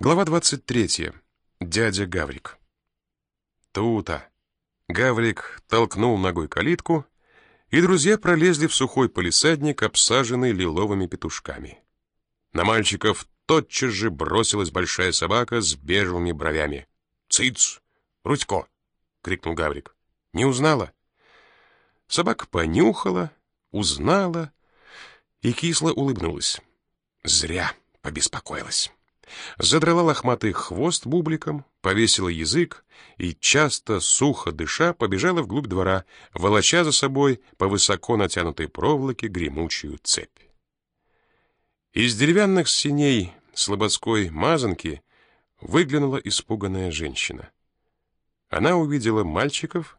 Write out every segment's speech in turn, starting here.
Глава 23. Дядя Гаврик. Тута. Гаврик толкнул ногой калитку, и друзья пролезли в сухой полисадник, обсаженный лиловыми петушками. На мальчиков тотчас же бросилась большая собака с бежевыми бровями. «Цыц! Рудько!» — крикнул Гаврик. «Не узнала?» Собака понюхала, узнала и кисло улыбнулась. Зря побеспокоилась задрала лохматый хвост бубликом, повесила язык и, часто сухо дыша, побежала вглубь двора, волоча за собой по высоко натянутой проволоке гремучую цепь. Из деревянных синей слободской мазанки выглянула испуганная женщина. Она увидела мальчиков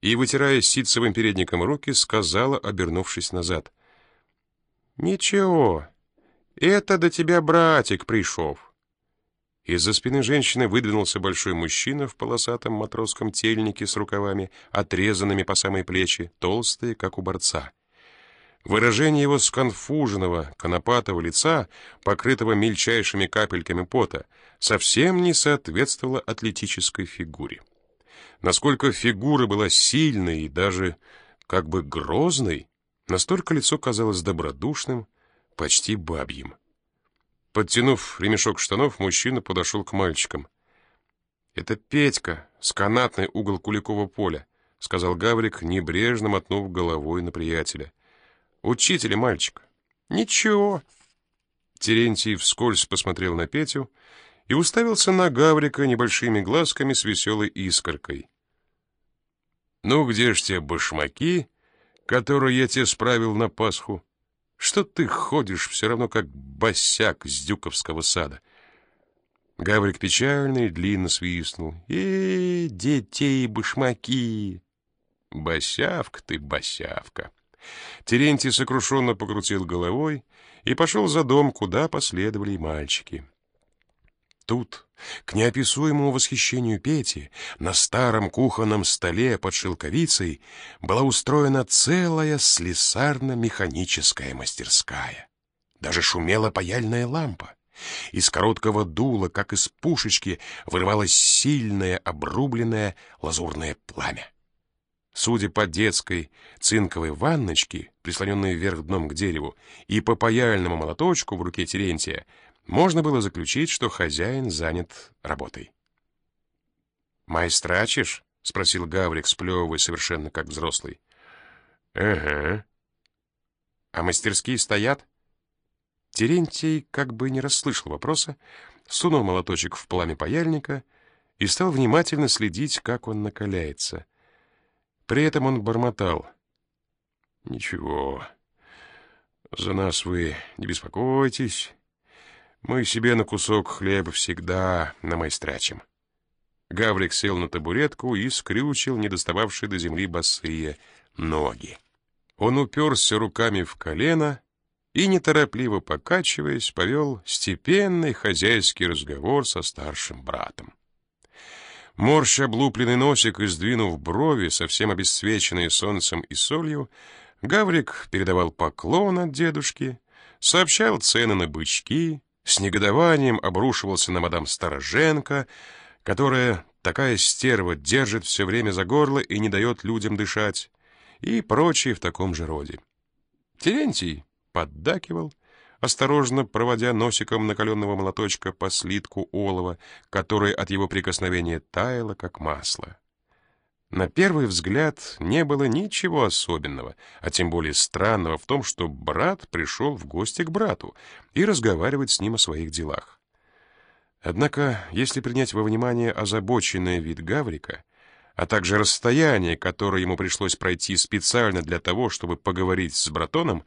и, вытирая ситцевым передником руки, сказала, обернувшись назад. «Ничего, это до тебя братик пришел». Из-за спины женщины выдвинулся большой мужчина в полосатом матросском тельнике с рукавами, отрезанными по самой плечи, толстые, как у борца. Выражение его сконфуженного, конопатого лица, покрытого мельчайшими капельками пота, совсем не соответствовало атлетической фигуре. Насколько фигура была сильной и даже как бы грозной, настолько лицо казалось добродушным, почти бабьим. Подтянув ремешок штанов, мужчина подошел к мальчикам. «Это Петька с канатной угол Куликова поля», — сказал Гаврик, небрежно мотнув головой на приятеля. «Учитель мальчик». «Ничего». Терентий вскользь посмотрел на Петю и уставился на Гаврика небольшими глазками с веселой искоркой. «Ну где ж те башмаки, которые я тебе справил на Пасху?» Что ты ходишь все равно как босяк с Дюковского сада? Гаврик печально и длинно свистнул. «Э, детей башмаки!» «Босявка ты, босявка!» Терентий сокрушенно покрутил головой и пошел за дом, куда последовали мальчики. Тут, к неописуемому восхищению Пети, на старом кухонном столе под шелковицей была устроена целая слесарно-механическая мастерская. Даже шумела паяльная лампа. Из короткого дула, как из пушечки, вырывалось сильное обрубленное лазурное пламя. Судя по детской цинковой ванночке, прислоненной вверх дном к дереву, и по паяльному молоточку в руке Терентия, можно было заключить, что хозяин занят работой. «Майстрачишь?» — спросил Гаврик, сплевывая совершенно как взрослый. «Ага». «А мастерские стоят?» Терентий как бы не расслышал вопроса, сунул молоточек в пламя паяльника и стал внимательно следить, как он накаляется. При этом он бормотал. «Ничего, за нас вы не беспокойтесь». Мы себе на кусок хлеба всегда намайстрачим. Гаврик сел на табуретку и скрючил недостававшие до земли босые ноги. Он уперся руками в колено и, неторопливо покачиваясь, повел степенный хозяйский разговор со старшим братом. Морща облупленный носик и сдвинув брови, совсем обесцвеченные солнцем и солью, Гаврик передавал поклон от дедушки, сообщал цены на бычки, с негодованием обрушивался на мадам Староженко, которая, такая стерва, держит все время за горло и не дает людям дышать, и прочие в таком же роде. Терентий поддакивал, осторожно проводя носиком накаленного молоточка по слитку олова, который от его прикосновения таяло, как масло. На первый взгляд не было ничего особенного, а тем более странного в том, что брат пришел в гости к брату и разговаривать с ним о своих делах. Однако, если принять во внимание озабоченный вид Гаврика, а также расстояние, которое ему пришлось пройти специально для того, чтобы поговорить с братоном,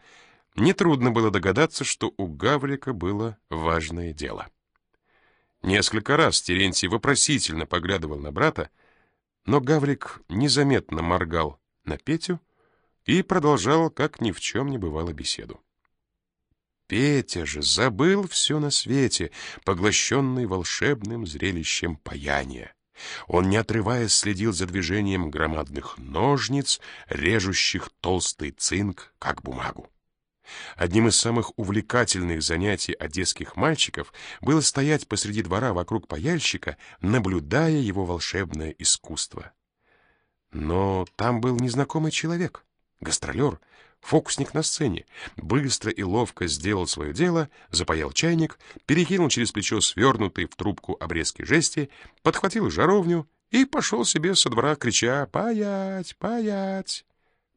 нетрудно было догадаться, что у Гаврика было важное дело. Несколько раз Терентий вопросительно поглядывал на брата, но Гаврик незаметно моргал на Петю и продолжал, как ни в чем не бывало, беседу. Петя же забыл все на свете, поглощенный волшебным зрелищем паяния. Он, не отрываясь, следил за движением громадных ножниц, режущих толстый цинк, как бумагу. Одним из самых увлекательных занятий одесских мальчиков было стоять посреди двора вокруг паяльщика, наблюдая его волшебное искусство. Но там был незнакомый человек, гастролер, фокусник на сцене. Быстро и ловко сделал свое дело, запаял чайник, перекинул через плечо свернутый в трубку обрезки жести, подхватил жаровню и пошел себе со двора, крича «Паять! Паять!».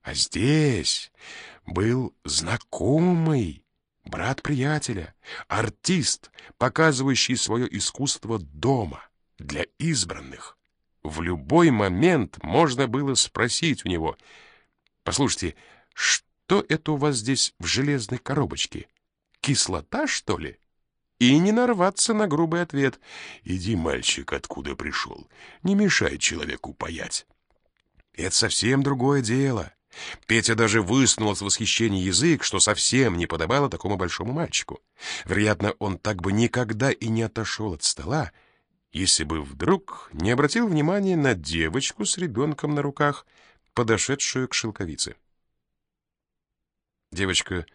А здесь был знакомый, брат приятеля, артист, показывающий свое искусство дома, для избранных. В любой момент можно было спросить у него, «Послушайте, что это у вас здесь в железной коробочке? Кислота, что ли?» И не нарваться на грубый ответ. «Иди, мальчик, откуда пришел. Не мешай человеку паять». Это совсем другое дело. Петя даже высунул с восхищения язык, что совсем не подобало такому большому мальчику. Вероятно, он так бы никогда и не отошел от стола, если бы вдруг не обратил внимания на девочку с ребенком на руках, подошедшую к шелковице. Девочка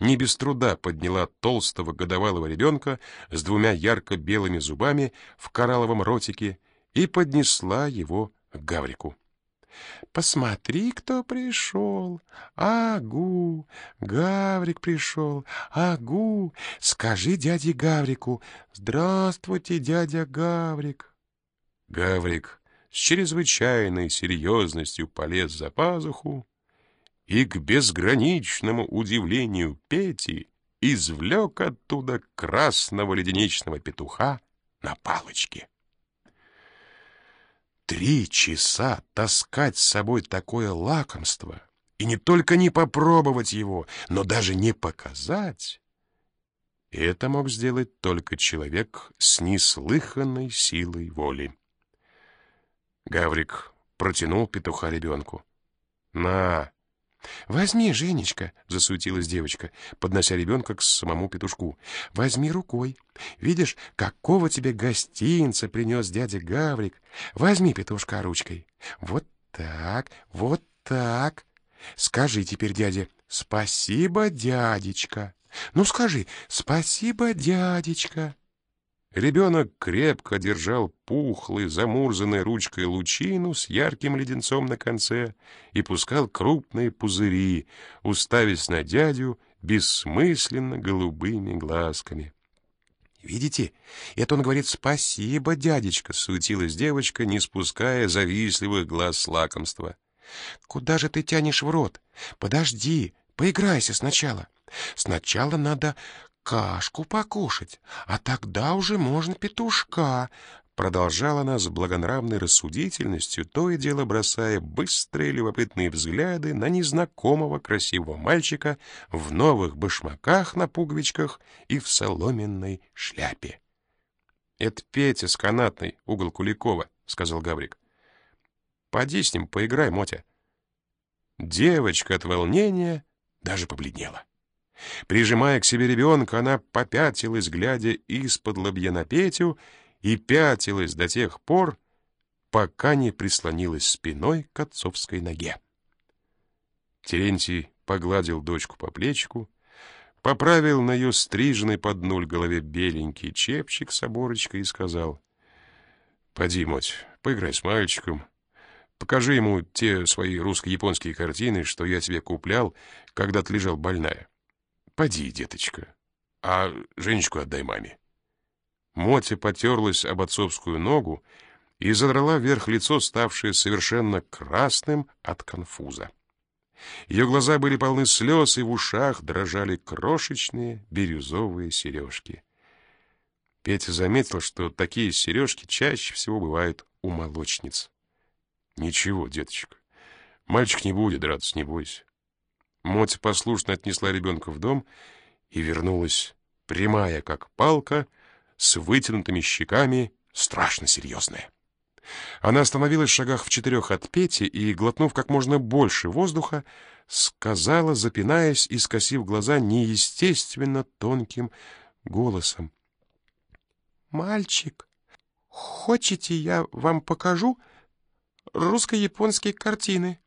не без труда подняла толстого годовалого ребенка с двумя ярко-белыми зубами в коралловом ротике и поднесла его к Гаврику. Посмотри, кто пришел. Агу, Гаврик пришел. Агу, скажи дяде Гаврику. Здравствуйте, дядя Гаврик. Гаврик с чрезвычайной серьезностью полез за пазуху и к безграничному удивлению Пети извлек оттуда красного леденичного петуха на палочке. Три часа таскать с собой такое лакомство и не только не попробовать его, но даже не показать. Это мог сделать только человек с неслыханной силой воли. Гаврик протянул петуха ребенку. «На, «Возьми, Женечка!» — засуетилась девочка, поднося ребенка к самому петушку. «Возьми рукой. Видишь, какого тебе гостинца принес дядя Гаврик. Возьми петушка ручкой. Вот так, вот так. Скажи теперь дяде «Спасибо, дядечка». Ну скажи «Спасибо, дядечка». Ребенок крепко держал пухлый, замурзанной ручкой лучину с ярким леденцом на конце и пускал крупные пузыри, уставясь на дядю бессмысленно голубыми глазками. «Видите, это он говорит «спасибо, дядечка», — суетилась девочка, не спуская завистливых глаз с лакомства. «Куда же ты тянешь в рот? Подожди, поиграйся сначала. Сначала надо кашку покушать, а тогда уже можно петушка, продолжала она с благонравной рассудительностью, то и дело бросая быстрые любопытные взгляды на незнакомого красивого мальчика в новых башмаках на пуговичках и в соломенной шляпе. «Это Петя с канатной, угол Куликова», — сказал Гаврик. «Поди с ним, поиграй, Мотя». Девочка от волнения даже побледнела. Прижимая к себе ребенка, она попятилась, глядя из-под лобья на Петю, и пятилась до тех пор, пока не прислонилась спиной к отцовской ноге. Терентий погладил дочку по плечику, поправил на ее стриженный под нуль голове беленький чепчик с оборочкой и сказал, «Поди, Моть, поиграй с мальчиком, покажи ему те свои русско-японские картины, что я тебе куплял, когда ты лежал больная». Поди, деточка, а Женечку отдай маме. Мотя потерлась об отцовскую ногу и задрала вверх лицо, ставшее совершенно красным от конфуза. Ее глаза были полны слез, и в ушах дрожали крошечные бирюзовые сережки. Петя заметил, что такие сережки чаще всего бывают у молочниц. «Ничего, деточка, мальчик не будет драться, не бойся. Мотя послушно отнесла ребенка в дом и вернулась, прямая как палка, с вытянутыми щеками, страшно серьезная. Она остановилась в шагах в четырех от Пети и, глотнув как можно больше воздуха, сказала, запинаясь и скосив глаза неестественно тонким голосом. «Мальчик, хочете, я вам покажу русско-японские картины?»